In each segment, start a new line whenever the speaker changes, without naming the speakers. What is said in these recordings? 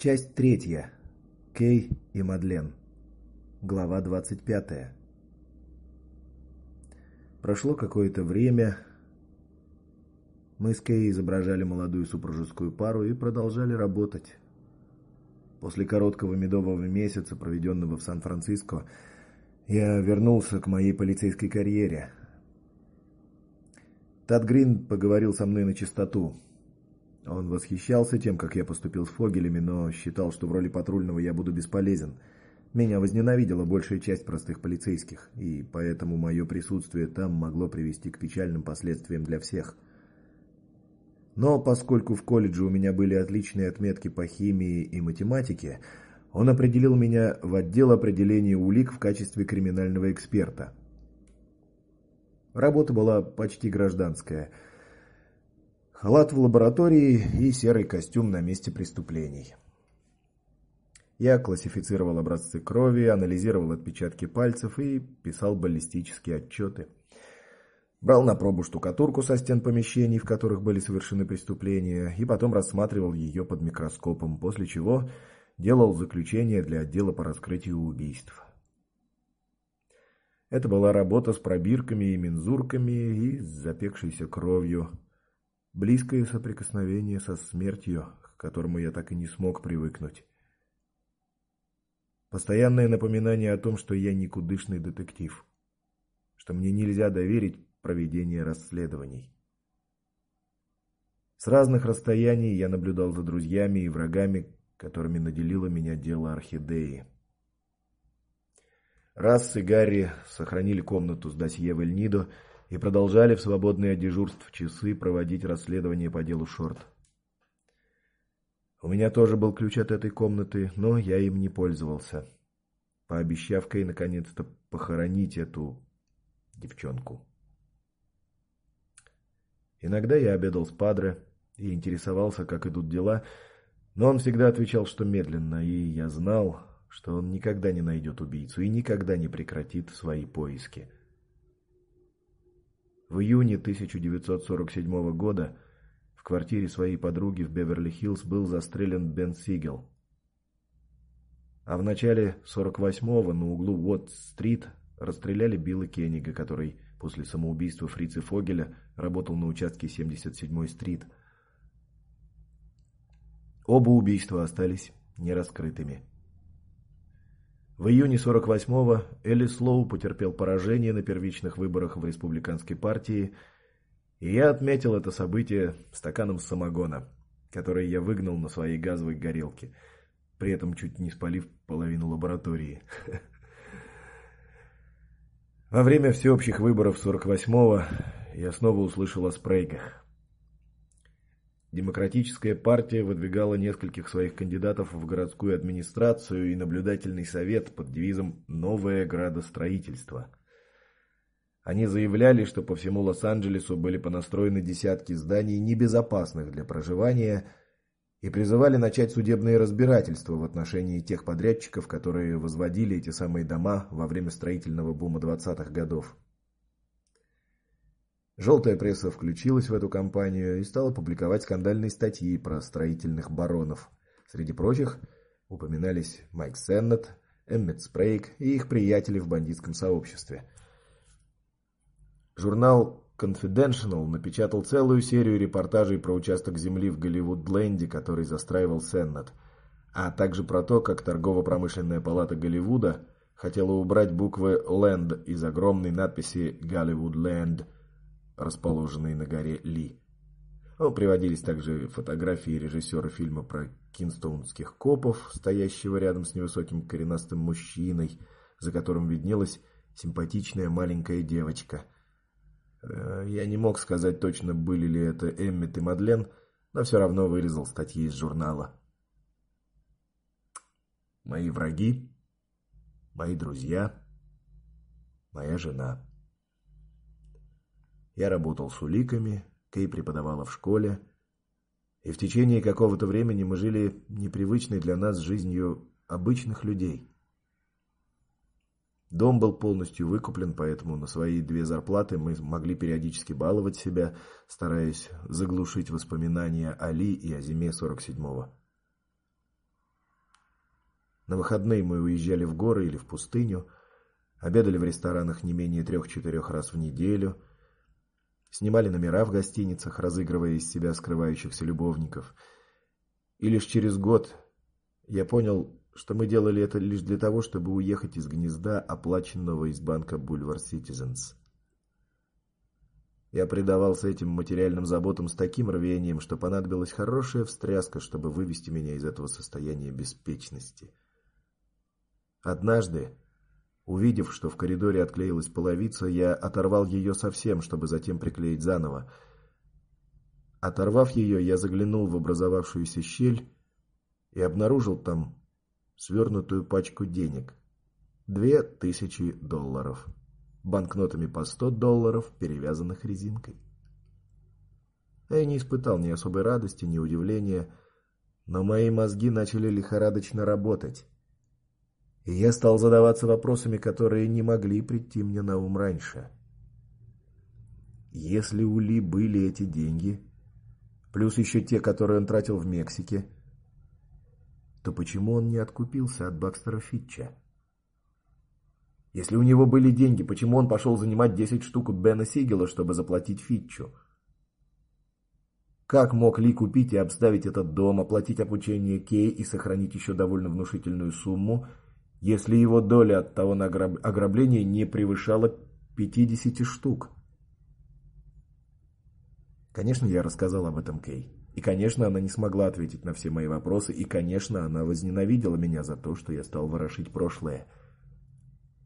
Часть третья. Кей и Мадлен. Глава 25. Прошло какое-то время. Мы с Кей изображали молодую супружескую пару и продолжали работать. После короткого медового месяца, проведенного в Сан-Франциско, я вернулся к моей полицейской карьере. Тад Грин поговорил со мной на чистоту. Он восхищался тем, как я поступил с Фогелями, но считал, что в роли патрульного я буду бесполезен. Меня возненавидела большая часть простых полицейских, и поэтому мое присутствие там могло привести к печальным последствиям для всех. Но поскольку в колледже у меня были отличные отметки по химии и математике, он определил меня в отдел определения улик в качестве криминального эксперта. Работа была почти гражданская – халат в лаборатории и серый костюм на месте преступлений. Я классифицировал образцы крови, анализировал отпечатки пальцев и писал баллистические отчеты. Брал на пробу штукатурку со стен помещений, в которых были совершены преступления, и потом рассматривал ее под микроскопом, после чего делал заключение для отдела по раскрытию убийств. Это была работа с пробирками и мензурками и с запекшейся кровью близкое соприкосновение со смертью, к которому я так и не смог привыкнуть. Постоянное напоминание о том, что я никудышный детектив, что мне нельзя доверить проведение расследований. С разных расстояний я наблюдал за друзьями и врагами, которыми наделило меня дело орхидеи. Расс и сохранили комнату с досье в и продолжали в свободные от дежурств часы проводить расследование по делу Шорт. У меня тоже был ключ от этой комнаты, но я им не пользовался, пообещав Кей наконец-то похоронить эту девчонку. Иногда я обедал с Падре и интересовался, как идут дела, но он всегда отвечал, что медленно, и я знал, что он никогда не найдет убийцу и никогда не прекратит свои поиски. В июне 1947 года в квартире своей подруги в Беверли-Хиллз был застрелен Бен Сигел. А в начале 48-го на углу Уотт-стрит расстреляли Билла Кеннига, который после самоубийства Фрица Фогеля работал на участке 77-й стрит. Оба убийства остались нераскрытыми. В июне 48-го Элли Слоу потерпел поражение на первичных выборах в республиканской партии, и я отметил это событие стаканом самогона, который я выгнал на своей газовой горелке, при этом чуть не спалив половину лаборатории. Во время всеобщих выборов 48-го я снова услышал о спрейках. Демократическая партия выдвигала нескольких своих кандидатов в городскую администрацию и наблюдательный совет под девизом «Новое градостроительство». Они заявляли, что по всему Лос-Анджелесу были понастроены десятки зданий, небезопасных для проживания, и призывали начать судебные разбирательства в отношении тех подрядчиков, которые возводили эти самые дома во время строительного бума 20-х годов. Желтая пресса включилась в эту кампанию и стала публиковать скандальные статьи про строительных баронов. Среди прочих упоминались Майк Сеннет, Эммет Спрейк и их приятели в бандитском сообществе. Журнал Confidential напечатал целую серию репортажей про участок земли в Голливуд-Ленде, который застраивал Сеннет, а также про то, как торгово-промышленная палата Голливуда хотела убрать буквы «Ленд» из огромной надписи «Голливуд Ленд» расположенной на горе Ли. Ну, приводились также фотографии режиссера фильма про кинстоунских копов, стоящего рядом с невысоким коренастым мужчиной, за которым виднелась симпатичная маленькая девочка. Э, я не мог сказать точно, были ли это Эммет и Мадлен, но все равно вырезал статьи из журнала. Мои враги, мои друзья, моя жена. Я работал с уликами, Кей преподавала в школе, и в течение какого-то времени мы жили непривычной для нас жизнью обычных людей. Дом был полностью выкуплен, поэтому на свои две зарплаты мы могли периодически баловать себя, стараясь заглушить воспоминания о Ли и о зиме 47-го. На выходные мы уезжали в горы или в пустыню, обедали в ресторанах не менее трех-четырех раз в неделю, снимали номера в гостиницах, разыгрывая из себя скрывающихся любовников. И лишь через год я понял, что мы делали это лишь для того, чтобы уехать из гнезда, оплаченного из банка Boulevard Citizens. Я предавался этим материальным заботам с таким рвением, что понадобилась хорошая встряска, чтобы вывести меня из этого состояния беспечности. Однажды, увидев, что в коридоре отклеилась половица, я оторвал ее совсем, чтобы затем приклеить заново. Оторвав ее, я заглянул в образовавшуюся щель и обнаружил там свернутую пачку денег. Две тысячи долларов. Банкнотами по сто долларов, перевязанных резинкой. Я не испытал ни особой радости, ни удивления, но мои мозги начали лихорадочно работать. И я стал задаваться вопросами, которые не могли прийти мне на ум раньше. Если у Ли были эти деньги, плюс еще те, которые он тратил в Мексике, то почему он не откупился от Бакстера Фитча? Если у него были деньги, почему он пошел занимать 10 штук у Бена Сигела, чтобы заплатить Фитчу? Как мог Ли купить и обставить этот дом, оплатить обучение Кей и сохранить еще довольно внушительную сумму, если его доля от того ограбления не превышала 50 штук? Конечно, я рассказал об этом Кей. И, конечно, она не смогла ответить на все мои вопросы, и, конечно, она возненавидела меня за то, что я стал ворошить прошлое.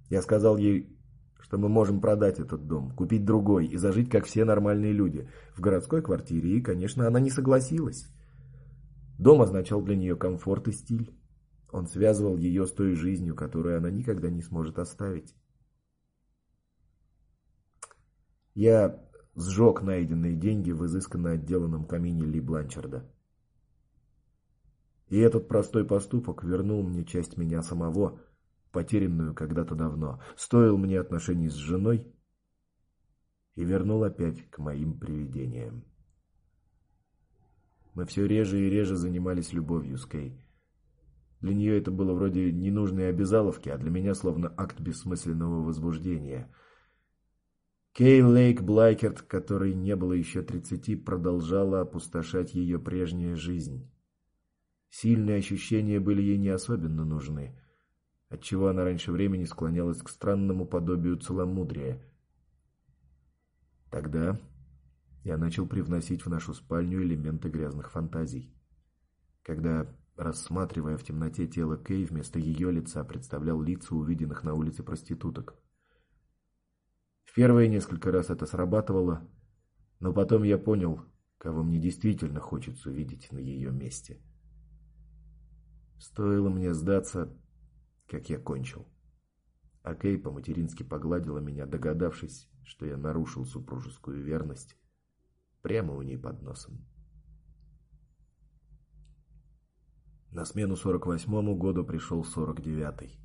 Я сказал ей, что мы можем продать этот дом, купить другой и зажить, как все нормальные люди, в городской квартире, и, конечно, она не согласилась. Дом означал для нее комфорт и стиль. Он связывал ее с той жизнью, которую она никогда не сможет оставить. Я сжег найденные деньги в изысканно отделанном камине Ли Бланчарда. И этот простой поступок вернул мне часть меня самого, потерянную когда-то давно, стоил мне отношений с женой и вернул опять к моим привидениям. Мы все реже и реже занимались любовью с Кей. Для нее это было вроде ненужной обязаловки, а для меня словно акт бессмысленного возбуждения – Кей Лейк Блайкерт, которой не было еще тридцати, продолжала опустошать ее прежняя жизнь. Сильные ощущения были ей не особенно нужны, отчего она раньше времени склонялась к странному подобию целомудрия. Тогда я начал привносить в нашу спальню элементы грязных фантазий. Когда, рассматривая в темноте тело Кей, вместо ее лица представлял лица увиденных на улице проституток. Первые несколько раз это срабатывало, но потом я понял, кого мне действительно хочется видеть на ее месте. Стоило мне сдаться, как я кончил. А Кей по-матерински погладила меня, догадавшись, что я нарушил супружескую верность прямо у ней под носом. На смену 48-му году пришел 49-й.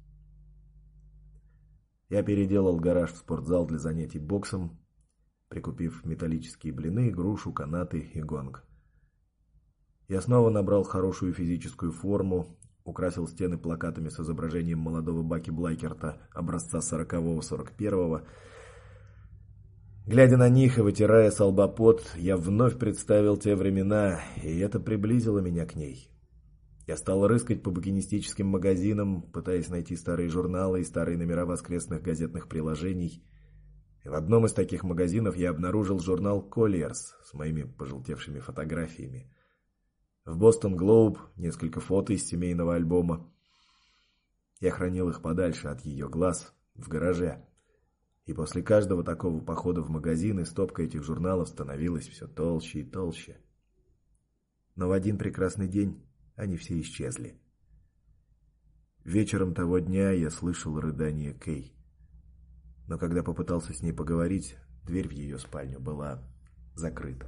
Я переделал гараж в спортзал для занятий боксом, прикупив металлические блины, грушу, канаты и гонг. Я снова набрал хорошую физическую форму, украсил стены плакатами с изображением молодого Баки Блайкерта образца 40-41-го. Глядя на них и вытирая с я вновь представил те времена, и это приблизило меня к ней. Я стал рыскать по букинистическим магазинам, пытаясь найти старые журналы и старые номера воскресных газетных приложений. И в одном из таких магазинов я обнаружил журнал «Коллиерс» с моими пожелтевшими фотографиями. В «Бостон Глоуб» несколько фото из семейного альбома. Я хранил их подальше от ее глаз, в гараже. И после каждого такого похода в магазин стопка этих журналов становилась все толще и толще. Но в один прекрасный день они все исчезли. Вечером того дня я слышал рыдание Кей. Но когда попытался с ней поговорить, дверь в ее спальню была закрыта.